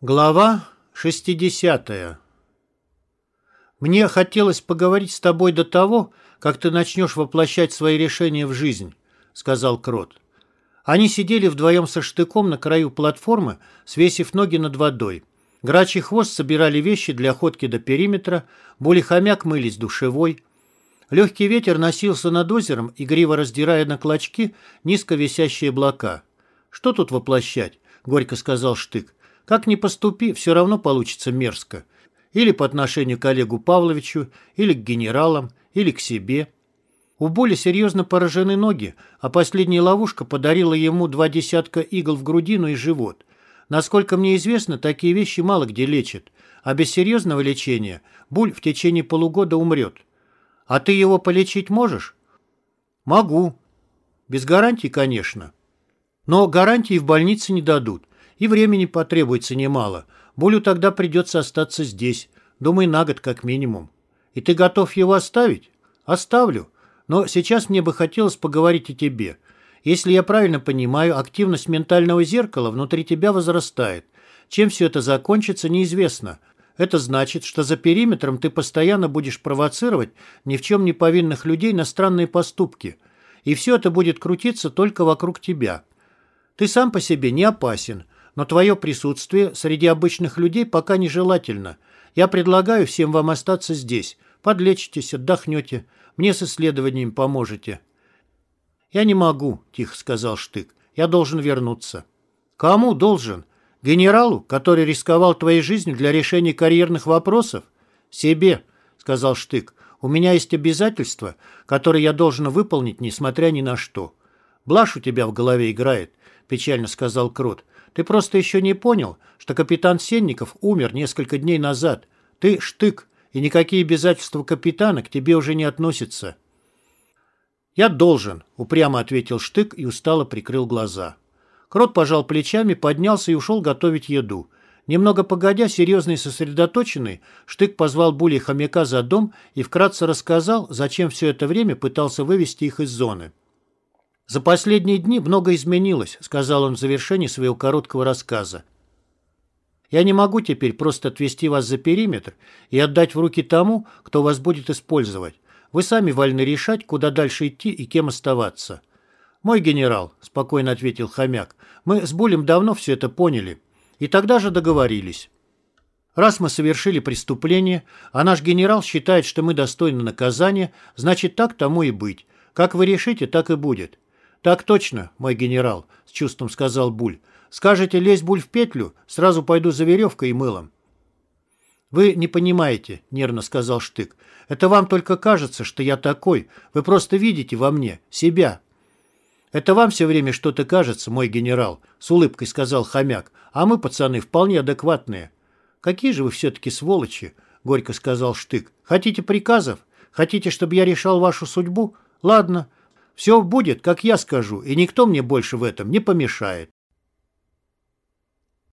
Глава 60 «Мне хотелось поговорить с тобой до того, как ты начнешь воплощать свои решения в жизнь», — сказал Крот. Они сидели вдвоем со штыком на краю платформы, свесив ноги над водой. Грачий хвост собирали вещи для ходки до периметра, боли хомяк мылись душевой. Легкий ветер носился над озером, игриво раздирая на клочки низко висящие облака. «Что тут воплощать?» — горько сказал Штык. Как ни поступи, все равно получится мерзко. Или по отношению к Олегу Павловичу, или к генералам, или к себе. У Боли серьезно поражены ноги, а последняя ловушка подарила ему два десятка игл в грудину и живот. Насколько мне известно, такие вещи мало где лечат, а без серьезного лечения Буль в течение полугода умрет. А ты его полечить можешь? Могу. Без гарантий, конечно. Но гарантии в больнице не дадут. И времени потребуется немало. Булю тогда придется остаться здесь. Думай, на год как минимум. И ты готов его оставить? Оставлю. Но сейчас мне бы хотелось поговорить о тебе. Если я правильно понимаю, активность ментального зеркала внутри тебя возрастает. Чем все это закончится, неизвестно. Это значит, что за периметром ты постоянно будешь провоцировать ни в чем не повинных людей на странные поступки. И все это будет крутиться только вокруг тебя. Ты сам по себе не опасен, но твое присутствие среди обычных людей пока нежелательно. Я предлагаю всем вам остаться здесь. Подлечитесь, отдохнете. Мне с исследованием поможете». «Я не могу», — тихо сказал Штык. «Я должен вернуться». «Кому должен? Генералу, который рисковал твоей жизнью для решения карьерных вопросов?» «Себе», — сказал Штык. «У меня есть обязательства, которые я должен выполнить, несмотря ни на что». «Блажь у тебя в голове играет», — печально сказал Крот. Ты просто еще не понял, что капитан Сенников умер несколько дней назад. Ты штык, и никакие обязательства капитана к тебе уже не относятся». «Я должен», — упрямо ответил штык и устало прикрыл глаза. Крот пожал плечами, поднялся и ушел готовить еду. Немного погодя, серьезный и сосредоточенный, Штык позвал Були хомяка за дом и вкратце рассказал, зачем все это время пытался вывести их из зоны. «За последние дни много изменилось», — сказал он в завершении своего короткого рассказа. «Я не могу теперь просто отвести вас за периметр и отдать в руки тому, кто вас будет использовать. Вы сами вольны решать, куда дальше идти и кем оставаться». «Мой генерал», — спокойно ответил хомяк, — «мы с Булем давно все это поняли. И тогда же договорились». Раз мы совершили преступление, а наш генерал считает, что мы достойны наказания, значит, так тому и быть. Как вы решите, так и будет. «Так точно, мой генерал», — с чувством сказал Буль. «Скажете, лезь, Буль, в петлю, сразу пойду за веревкой и мылом». «Вы не понимаете», — нервно сказал Штык. «Это вам только кажется, что я такой. Вы просто видите во мне себя». «Это вам все время что-то кажется, мой генерал», — с улыбкой сказал хомяк. «А мы, пацаны, вполне адекватные». «Какие же вы все-таки сволочи», — горько сказал Штык. «Хотите приказов? Хотите, чтобы я решал вашу судьбу? Ладно, все будет, как я скажу, и никто мне больше в этом не помешает.